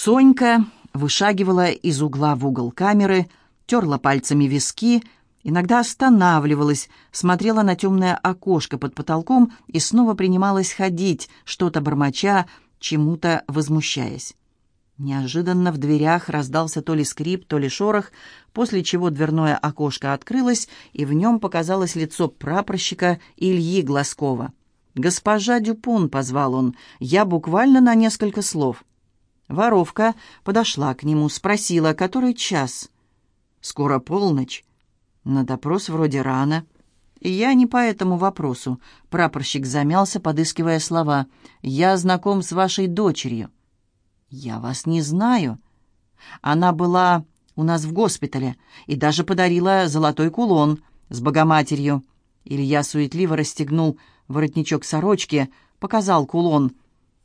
Сонька вышагивала из угла в угол камеры, терла пальцами виски, иногда останавливалась, смотрела на темное окошко под потолком и снова принималась ходить, что-то бормоча, чему-то возмущаясь. Неожиданно в дверях раздался то ли скрип, то ли шорох, после чего дверное окошко открылось, и в нем показалось лицо прапорщика Ильи Глазкова. «Госпожа Дюпон», — позвал он, — «я буквально на несколько слов». Воровка подошла к нему, спросила, который час. «Скоро полночь. На допрос вроде рано». «Я не по этому вопросу», — прапорщик замялся, подыскивая слова. «Я знаком с вашей дочерью». «Я вас не знаю». Она была у нас в госпитале и даже подарила золотой кулон с Богоматерью. Илья суетливо расстегнул воротничок сорочки, показал кулон.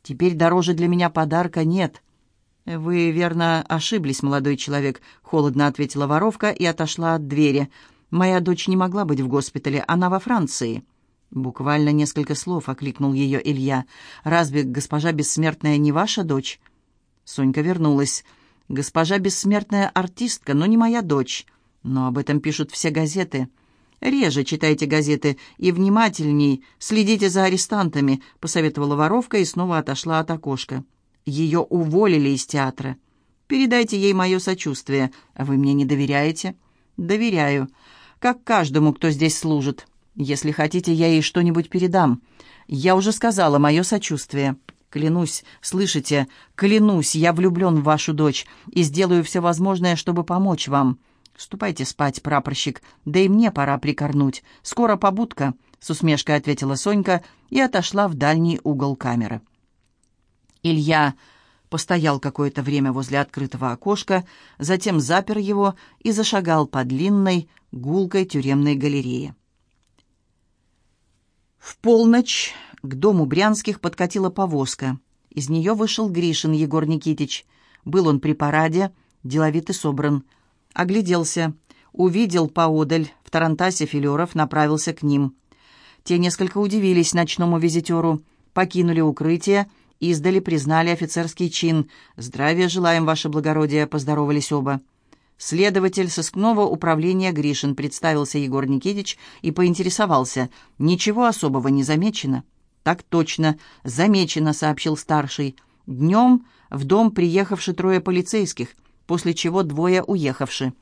«Теперь дороже для меня подарка нет». «Вы, верно, ошиблись, молодой человек», — холодно ответила воровка и отошла от двери. «Моя дочь не могла быть в госпитале, она во Франции». Буквально несколько слов окликнул ее Илья. «Разве госпожа Бессмертная не ваша дочь?» Сонька вернулась. «Госпожа Бессмертная артистка, но не моя дочь. Но об этом пишут все газеты». «Реже читайте газеты и внимательней следите за арестантами», — посоветовала воровка и снова отошла от окошка. Ее уволили из театра. Передайте ей мое сочувствие. Вы мне не доверяете?» «Доверяю. Как каждому, кто здесь служит. Если хотите, я ей что-нибудь передам. Я уже сказала мое сочувствие. Клянусь, слышите, клянусь, я влюблен в вашу дочь и сделаю все возможное, чтобы помочь вам. Ступайте спать, прапорщик, да и мне пора прикорнуть. Скоро побудка», — с усмешкой ответила Сонька и отошла в дальний угол камеры. Илья постоял какое-то время возле открытого окошка, затем запер его и зашагал по длинной, гулкой тюремной галерее. В полночь к дому Брянских подкатила повозка. Из нее вышел Гришин Егор Никитич. Был он при параде, деловит и собран. Огляделся, увидел поодаль в Тарантасе Филеров, направился к ним. Те несколько удивились ночному визитеру, покинули укрытие Издали признали офицерский чин. «Здравия желаем, ваше благородие», — поздоровались оба. Следователь сыскного управления Гришин представился Егор Никитич и поинтересовался. «Ничего особого не замечено?» «Так точно, замечено», — сообщил старший. «Днем в дом приехавши трое полицейских, после чего двое уехавши».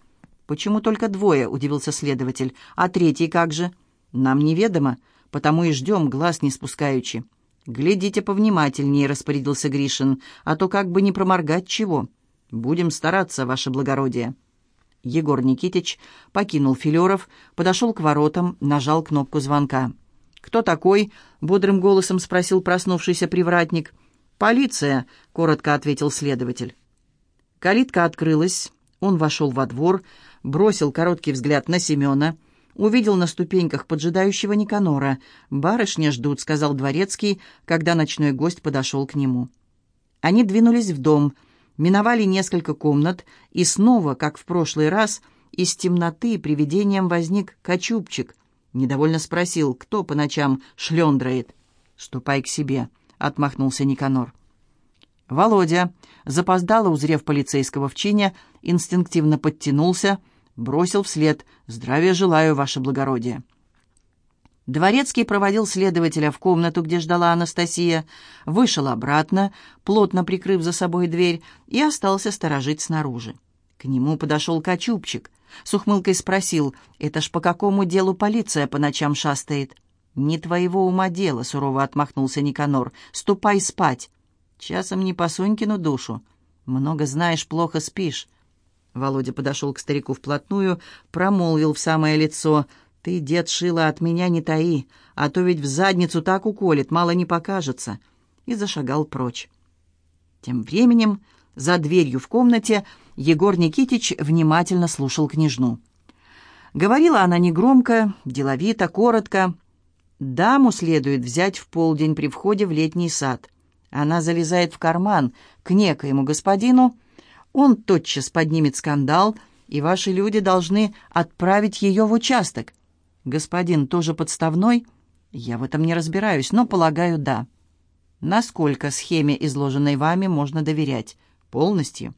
«Почему только двое?» — удивился следователь. «А третий как же?» «Нам неведомо, потому и ждем, глаз не спускаючи». «Глядите повнимательнее», — распорядился Гришин, «а то как бы не проморгать чего. Будем стараться, ваше благородие». Егор Никитич покинул Филеров, подошел к воротам, нажал кнопку звонка. «Кто такой?» — бодрым голосом спросил проснувшийся привратник. «Полиция», — коротко ответил следователь. Калитка открылась, он вошел во двор, бросил короткий взгляд на Семена — увидел на ступеньках поджидающего Никанора. «Барышня ждут», — сказал дворецкий, когда ночной гость подошел к нему. Они двинулись в дом, миновали несколько комнат, и снова, как в прошлый раз, из темноты привидением возник Качупчик. Недовольно спросил, кто по ночам шлендрает. «Ступай к себе», — отмахнулся Никанор. Володя, запоздало узрев полицейского в чине, инстинктивно подтянулся — бросил вслед «Здравия желаю, ваше благородие». Дворецкий проводил следователя в комнату, где ждала Анастасия, вышел обратно, плотно прикрыв за собой дверь, и остался сторожить снаружи. К нему подошел Качупчик. С ухмылкой спросил, «Это ж по какому делу полиция по ночам шастает?» «Не твоего ума дело», — сурово отмахнулся Никанор. «Ступай спать». «Часом не по Сонькину душу. Много знаешь, плохо спишь. Володя подошел к старику вплотную, промолвил в самое лицо. «Ты, дед Шила, от меня не таи, а то ведь в задницу так уколет, мало не покажется». И зашагал прочь. Тем временем за дверью в комнате Егор Никитич внимательно слушал княжну. Говорила она негромко, деловито, коротко. Даму следует взять в полдень при входе в летний сад. Она залезает в карман к некоему господину, он тотчас поднимет скандал, и ваши люди должны отправить ее в участок. Господин тоже подставной? Я в этом не разбираюсь, но, полагаю, да. Насколько схеме, изложенной вами, можно доверять? Полностью.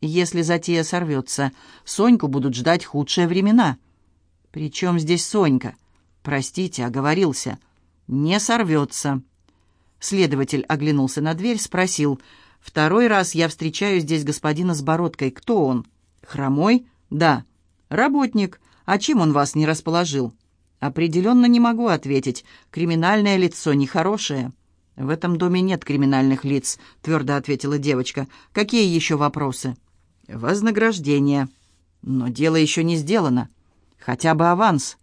Если затея сорвется, Соньку будут ждать худшие времена. Причем здесь Сонька? Простите, оговорился. Не сорвется. Следователь оглянулся на дверь, спросил. «Второй раз я встречаю здесь господина с бородкой. Кто он?» «Хромой?» «Да». «Работник. А чем он вас не расположил?» «Определенно не могу ответить. Криминальное лицо нехорошее». «В этом доме нет криминальных лиц», — твердо ответила девочка. «Какие еще вопросы?» «Вознаграждение». «Но дело еще не сделано. Хотя бы аванс».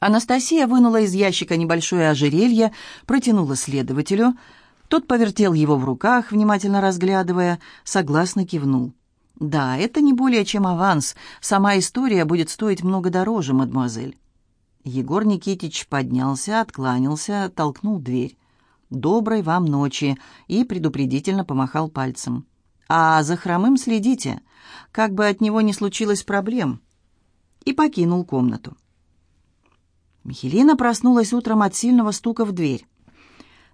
Анастасия вынула из ящика небольшое ожерелье, протянула следователю. Тот повертел его в руках, внимательно разглядывая, согласно кивнул. «Да, это не более чем аванс. Сама история будет стоить много дороже, мадемуазель». Егор Никитич поднялся, откланялся, толкнул дверь. «Доброй вам ночи!» и предупредительно помахал пальцем. «А за хромым следите, как бы от него не случилось проблем». И покинул комнату. Михелина проснулась утром от сильного стука в дверь.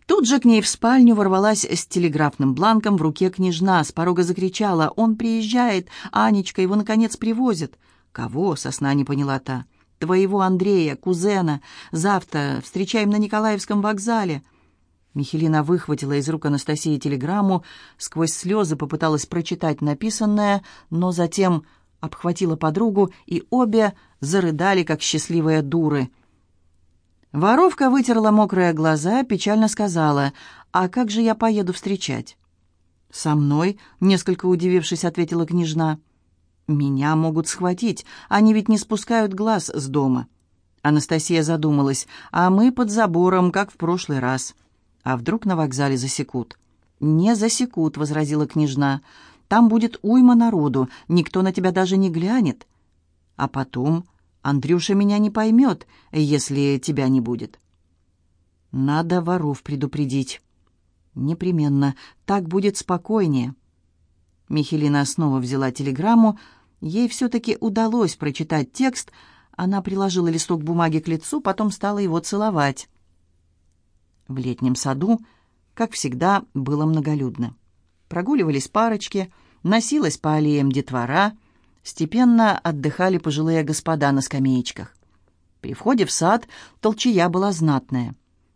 Тут же к ней в спальню ворвалась с телеграфным бланком в руке княжна. С порога закричала «Он приезжает! Анечка, его, наконец, привозят!» «Кого?» — сосна не поняла та. «Твоего Андрея, кузена. Завтра встречаем на Николаевском вокзале». Михелина выхватила из рук Анастасии телеграмму, сквозь слезы попыталась прочитать написанное, но затем обхватила подругу, и обе зарыдали, как счастливые дуры — Воровка вытерла мокрые глаза, печально сказала, «А как же я поеду встречать?» «Со мной», — несколько удивившись, ответила княжна. «Меня могут схватить, они ведь не спускают глаз с дома». Анастасия задумалась, «А мы под забором, как в прошлый раз». «А вдруг на вокзале засекут?» «Не засекут», — возразила княжна. «Там будет уйма народу, никто на тебя даже не глянет». «А потом Андрюша меня не поймет, если тебя не будет. Надо воров предупредить. Непременно. Так будет спокойнее. Михелина снова взяла телеграмму. Ей все-таки удалось прочитать текст. Она приложила листок бумаги к лицу, потом стала его целовать. В летнем саду, как всегда, было многолюдно. Прогуливались парочки, носилась по аллеям детвора — Степенно отдыхали пожилые господа на скамеечках. При входе в сад толчая была знатная.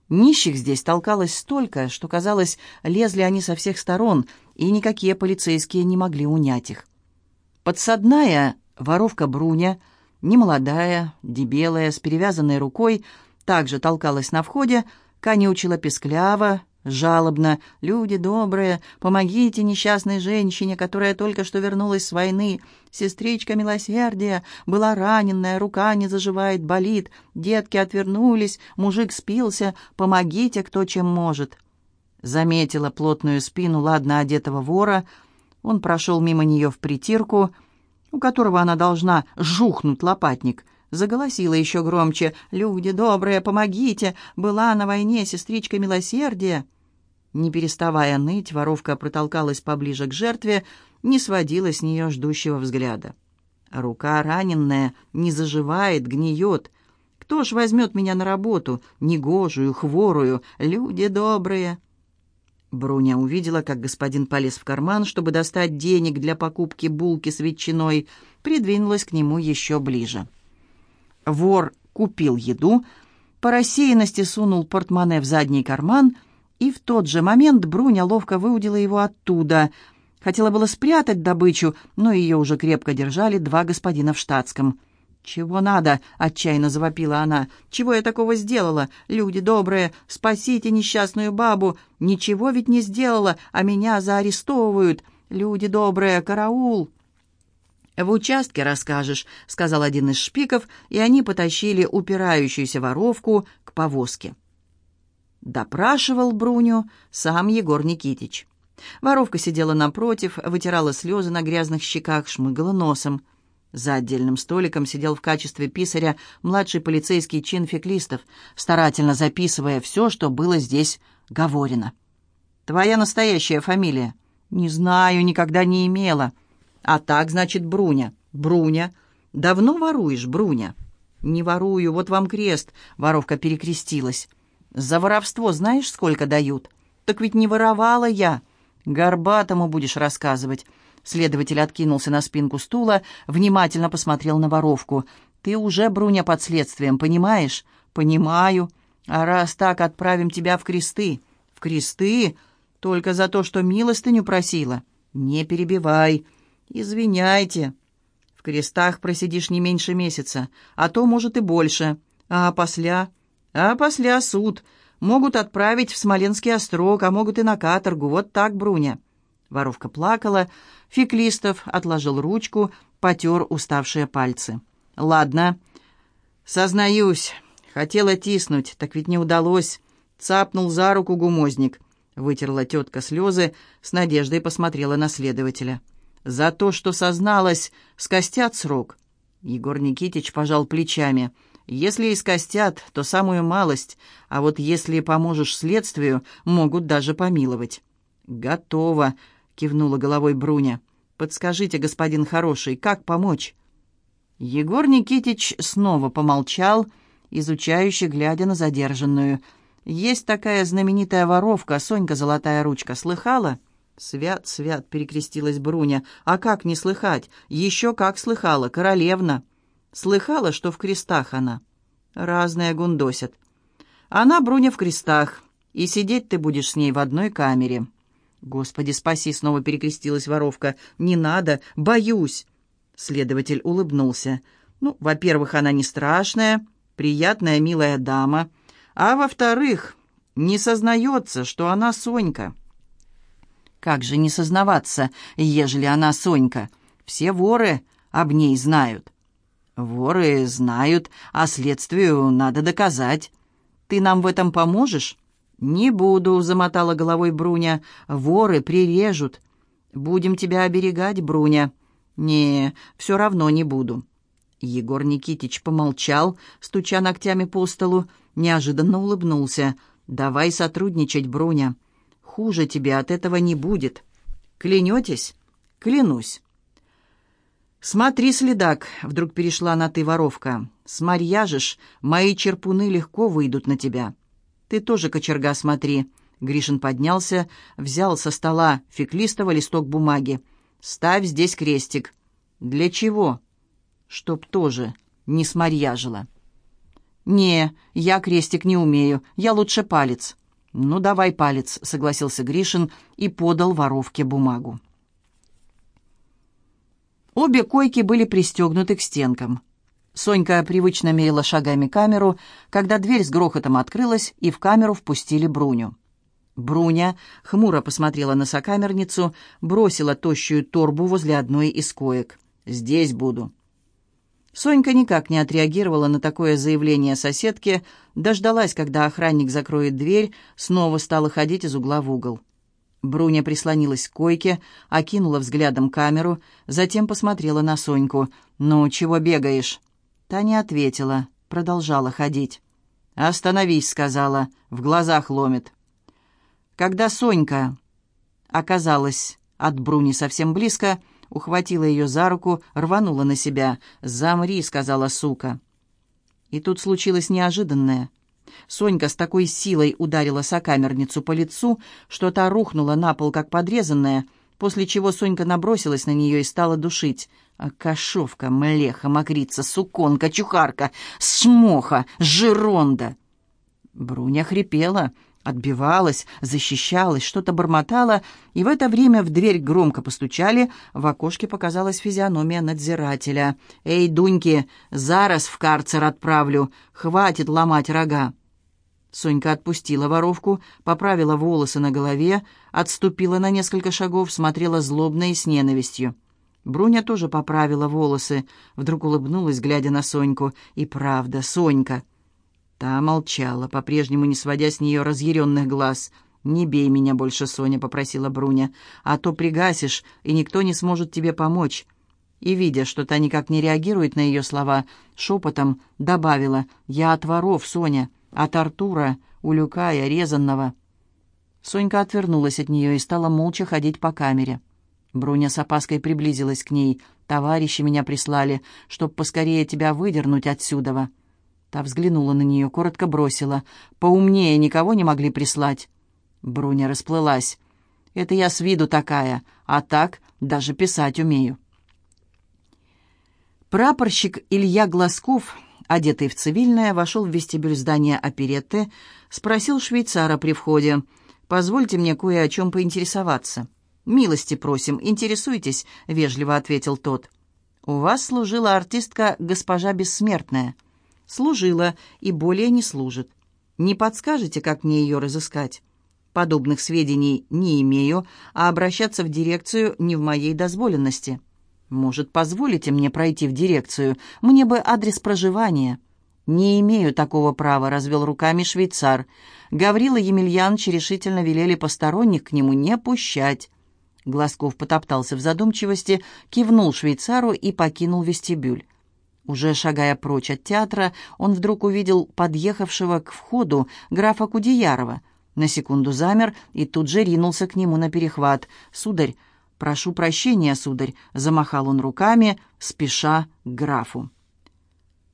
Нищих здесь толкалось столько, что, казалось, лезли они со всех сторон, и никакие полицейские не могли унять их. Подсадная воровка Бруня, немолодая, дебелая, с перевязанной рукой, также толкалась на входе, конючила пескляво, жалобно. «Люди добрые, помогите несчастной женщине, которая только что вернулась с войны. Сестричка милосердия была раненная, рука не заживает, болит. Детки отвернулись, мужик спился. Помогите, кто чем может». Заметила плотную спину ладно одетого вора. Он прошел мимо нее в притирку, у которого она должна жухнуть лопатник — заголосила еще громче. «Люди добрые, помогите! Была на войне сестричка милосердия!» Не переставая ныть, воровка протолкалась поближе к жертве, не сводила с нее ждущего взгляда. Рука раненная, не заживает, гниет. Кто ж возьмет меня на работу, негожую, хворую, люди добрые?» Бруня увидела, как господин полез в карман, чтобы достать денег для покупки булки с ветчиной, придвинулась к нему еще ближе. Вор купил еду, по рассеянности сунул портмоне в задний карман, и в тот же момент Бруня ловко выудила его оттуда. Хотела было спрятать добычу, но ее уже крепко держали два господина в штатском. «Чего надо?» — отчаянно завопила она. «Чего я такого сделала? Люди добрые, спасите несчастную бабу! Ничего ведь не сделала, а меня заарестовывают! Люди добрые, караул!» «В участке расскажешь», — сказал один из шпиков, и они потащили упирающуюся воровку к повозке. Допрашивал Бруню сам Егор Никитич. Воровка сидела напротив, вытирала слезы на грязных щеках, шмыгала носом. За отдельным столиком сидел в качестве писаря младший полицейский чин Феклистов, старательно записывая все, что было здесь говорено. «Твоя настоящая фамилия?» «Не знаю, никогда не имела». «А так, значит, Бруня». «Бруня. Давно воруешь, Бруня?» «Не ворую, вот вам крест», — воровка перекрестилась. «За воровство знаешь, сколько дают?» «Так ведь не воровала я». Горбатому будешь рассказывать». Следователь откинулся на спинку стула, внимательно посмотрел на воровку. «Ты уже, Бруня, под следствием, понимаешь?» «Понимаю. А раз так, отправим тебя в кресты». «В кресты? Только за то, что милостыню просила?» «Не перебивай. Извиняйте. В крестах просидишь не меньше месяца, а то, может, и больше. А после? А после суд. Могут отправить в Смоленский острог, а могут и на каторгу. Вот так, Бруня». Воровка плакала. Феклистов отложил ручку, потер уставшие пальцы. «Ладно. Сознаюсь. Хотела тиснуть, так ведь не удалось. Цапнул за руку гумозник». Вытерла тетка слезы, с надеждой посмотрела на следователя. «За то, что созналась, скостят срок». Егор Никитич пожал плечами. «Если и скостят, то самую малость, а вот если поможешь следствию, могут даже помиловать». «Готово», — кивнула головой Бруня. «Подскажите, господин хороший, как помочь?» Егор Никитич снова помолчал, изучающе глядя на задержанную. «Есть такая знаменитая воровка, Сонька Золотая Ручка, слыхала?» «Свят, свят», — перекрестилась Бруня. «А как не слыхать? Еще как слыхала, королевна». «Слыхала, что в крестах она?» «Разное гундосят». «Она, Бруня, в крестах, и сидеть ты будешь с ней в одной камере». «Господи, спаси!» — снова перекрестилась воровка. «Не надо! Боюсь!» Следователь улыбнулся. «Ну, во-первых, она не страшная, приятная, милая дама. А во-вторых, не сознается, что она Сонька». «Как же не сознаваться, ежели она Сонька? Все воры об ней знают». «Воры знают, а следствию надо доказать. Ты нам в этом поможешь?» «Не буду», — замотала головой Бруня. «Воры прирежут». «Будем тебя оберегать, Бруня». «Не, все равно не буду». Егор Никитич помолчал, стуча ногтями по столу, неожиданно улыбнулся. «Давай сотрудничать, Бруня. Хуже тебе от этого не будет. Клянетесь?» «Клянусь». «Смотри, следак», — вдруг перешла на «ты» воровка. «Сморьяжешь, мои черпуны легко выйдут на тебя». «Ты тоже, кочерга, смотри». Гришин поднялся, взял со стола феклистого листок бумаги. «Ставь здесь крестик». «Для чего?» «Чтоб тоже не сморьяжила». «Не, я крестик не умею, я лучше палец». «Ну, давай палец», — согласился Гришин и подал воровке бумагу. Обе койки были пристегнуты к стенкам. Сонька привычно мерила шагами камеру, когда дверь с грохотом открылась, и в камеру впустили Бруню. Бруня хмуро посмотрела на сокамерницу, бросила тощую торбу возле одной из коек. «Здесь буду». Сонька никак не отреагировала на такое заявление соседки, дождалась, когда охранник закроет дверь, снова стала ходить из угла в угол. Бруня прислонилась к койке, окинула взглядом камеру, затем посмотрела на Соньку. «Ну, чего бегаешь?» Та не ответила, продолжала ходить. «Остановись», — сказала, — в глазах ломит. Когда Сонька оказалась от Бруни совсем близко, ухватила ее за руку, рванула на себя. «Замри», — сказала сука. И тут случилось неожиданное. Сонька с такой силой ударила сокамерницу по лицу, что та рухнула на пол, как подрезанная, после чего Сонька набросилась на нее и стала душить. А кошовка, млеха, мокрица, суконка, чухарка, смоха, жиронда. Бруня хрипела, отбивалась, защищалась, что-то бормотала, и в это время в дверь громко постучали, в окошке показалась физиономия надзирателя. «Эй, Дуньки, зараз в карцер отправлю, хватит ломать рога!» Сонька отпустила воровку, поправила волосы на голове, отступила на несколько шагов, смотрела злобно и с ненавистью. Бруня тоже поправила волосы, вдруг улыбнулась, глядя на Соньку. И правда, Сонька. Та молчала, по-прежнему не сводя с нее разъяренных глаз. «Не бей меня больше, Соня», — попросила Бруня, «а то пригасишь, и никто не сможет тебе помочь». И, видя, что та никак не реагирует на ее слова, шепотом добавила «Я от воров, Соня, от Артура, Улюкая, резанного». Сонька отвернулась от нее и стала молча ходить по камере. Бруня с опаской приблизилась к ней. «Товарищи меня прислали, чтоб поскорее тебя выдернуть отсюда». Та взглянула на нее, коротко бросила. «Поумнее никого не могли прислать». Бруня расплылась. Это я с виду такая, а так даже писать умею». Прапорщик Илья Глазков, одетый в цивильное, вошел в вестибюль здания оперетты, спросил швейцара при входе, «Позвольте мне кое о чем поинтересоваться». «Милости просим, интересуйтесь», — вежливо ответил тот. «У вас служила артистка госпожа Бессмертная». «Служила и более не служит. Не подскажете, как мне ее разыскать?» «Подобных сведений не имею, а обращаться в дирекцию не в моей дозволенности». «Может, позволите мне пройти в дирекцию? Мне бы адрес проживания». «Не имею такого права», — развел руками швейцар. Гаврила Емельянович решительно велели посторонних к нему не пущать. Глазков потоптался в задумчивости, кивнул швейцару и покинул вестибюль. Уже шагая прочь от театра, он вдруг увидел подъехавшего к входу графа Кудеярова. На секунду замер и тут же ринулся к нему на перехват. «Сударь, «Прошу прощения, сударь», — замахал он руками, спеша к графу.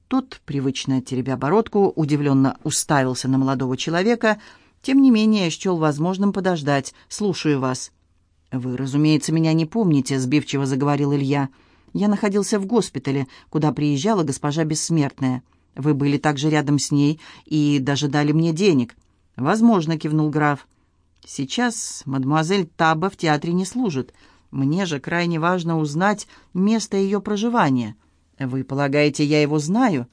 Тот, привычно теребя бородку, удивленно уставился на молодого человека, тем не менее счел возможным подождать. «Слушаю вас». «Вы, разумеется, меня не помните», — сбивчиво заговорил Илья. «Я находился в госпитале, куда приезжала госпожа Бессмертная. Вы были также рядом с ней и даже дали мне денег». «Возможно», — кивнул граф. «Сейчас мадемуазель Таба в театре не служит. Мне же крайне важно узнать место ее проживания. Вы полагаете, я его знаю?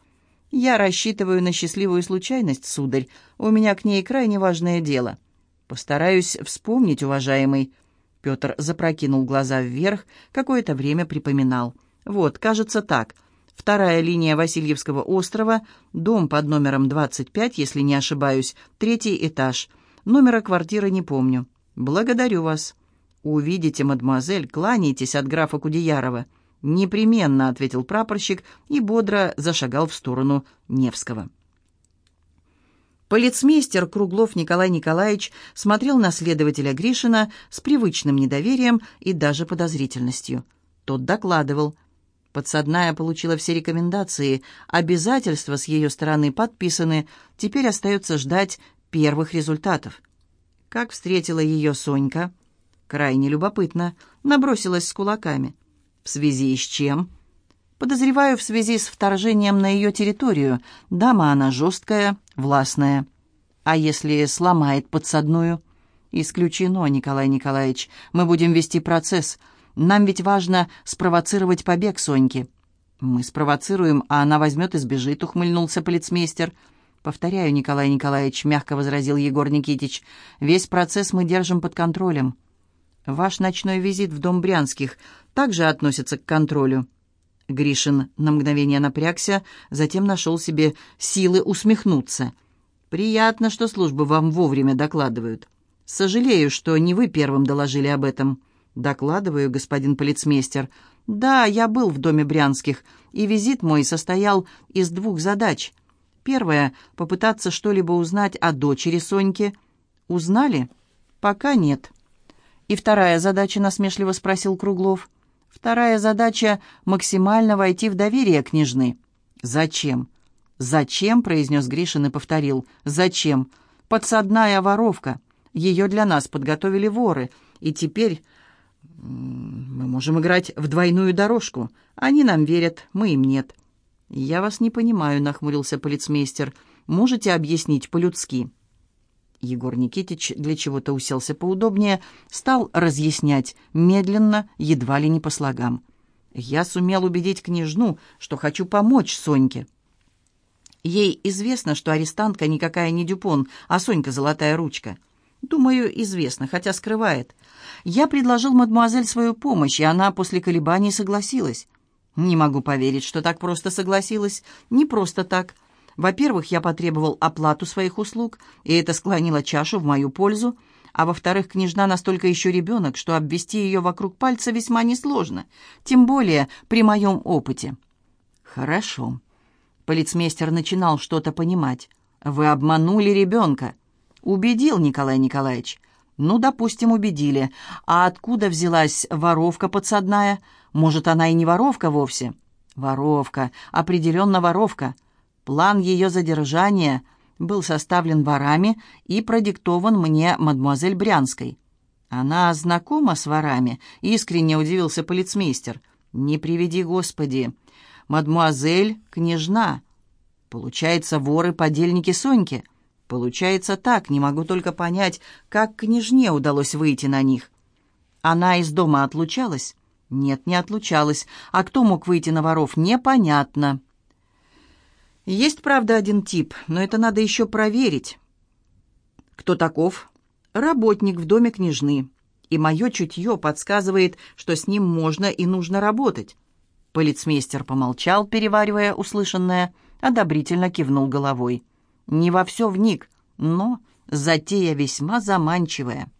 Я рассчитываю на счастливую случайность, сударь. У меня к ней крайне важное дело. Постараюсь вспомнить, уважаемый. Петр запрокинул глаза вверх, какое-то время припоминал. Вот, кажется так. Вторая линия Васильевского острова, дом под номером 25, если не ошибаюсь, третий этаж. Номера квартиры не помню. Благодарю вас. «Увидите, мадемуазель, кланяйтесь от графа Кудеярова». «Непременно», — ответил прапорщик и бодро зашагал в сторону Невского. Полицмейстер Круглов Николай Николаевич смотрел на следователя Гришина с привычным недоверием и даже подозрительностью. Тот докладывал. Подсадная получила все рекомендации, обязательства с ее стороны подписаны, теперь остается ждать первых результатов. Как встретила ее Сонька? Крайне любопытно. Набросилась с кулаками. В связи с чем? Подозреваю, в связи с вторжением на ее территорию. Дама она жесткая, властная. А если сломает подсадную? Исключено, Николай Николаевич. Мы будем вести процесс. Нам ведь важно спровоцировать побег Соньки. Мы спровоцируем, а она возьмет и сбежит, ухмыльнулся полицмейстер. Повторяю, Николай Николаевич, мягко возразил Егор Никитич, весь процесс мы держим под контролем. Ваш ночной визит в дом Брянских также относится к контролю». Гришин на мгновение напрягся, затем нашел себе силы усмехнуться. «Приятно, что службы вам вовремя докладывают. Сожалею, что не вы первым доложили об этом». «Докладываю, господин полицмейстер. Да, я был в доме Брянских, и визит мой состоял из двух задач. Первая — попытаться что-либо узнать о дочери Соньки. Узнали? Пока нет». «И вторая задача?» — насмешливо спросил Круглов. «Вторая задача — максимально войти в доверие княжны». «Зачем?» «Зачем?» — произнес Гришин и повторил. «Зачем? Подсадная воровка. Ее для нас подготовили воры. И теперь мы можем играть в двойную дорожку. Они нам верят, мы им нет». «Я вас не понимаю», — нахмурился полицмейстер. «Можете объяснить по-людски?» Егор Никитич для чего-то уселся поудобнее, стал разъяснять, медленно, едва ли не по слогам. «Я сумел убедить княжну, что хочу помочь Соньке». Ей известно, что арестантка никакая не Дюпон, а Сонька золотая ручка. Думаю, известно, хотя скрывает. Я предложил мадемуазель свою помощь, и она после колебаний согласилась. Не могу поверить, что так просто согласилась. Не просто так. Во-первых, я потребовал оплату своих услуг, и это склонило чашу в мою пользу. А во-вторых, княжна настолько еще ребенок, что обвести ее вокруг пальца весьма несложно, тем более при моем опыте. Хорошо. Полицмейстер начинал что-то понимать. Вы обманули ребенка. Убедил, Николай Николаевич. Ну, допустим, убедили. А откуда взялась воровка подсадная? Может, она и не воровка вовсе? Воровка, определенно воровка. План ее задержания был составлен ворами и продиктован мне мадемуазель Брянской. «Она знакома с ворами?» — искренне удивился полицмейстер. «Не приведи, Господи! Мадмуазель — княжна. Получается, воры-подельники Соньки. Получается так, не могу только понять, как княжне удалось выйти на них. Она из дома отлучалась?» «Нет, не отлучалась. А кто мог выйти на воров, непонятно». «Есть, правда, один тип, но это надо еще проверить». «Кто таков?» работник в доме княжны, и мое чутье подсказывает, что с ним можно и нужно работать». Полицмейстер помолчал, переваривая услышанное, одобрительно кивнул головой. «Не во все вник, но затея весьма заманчивая».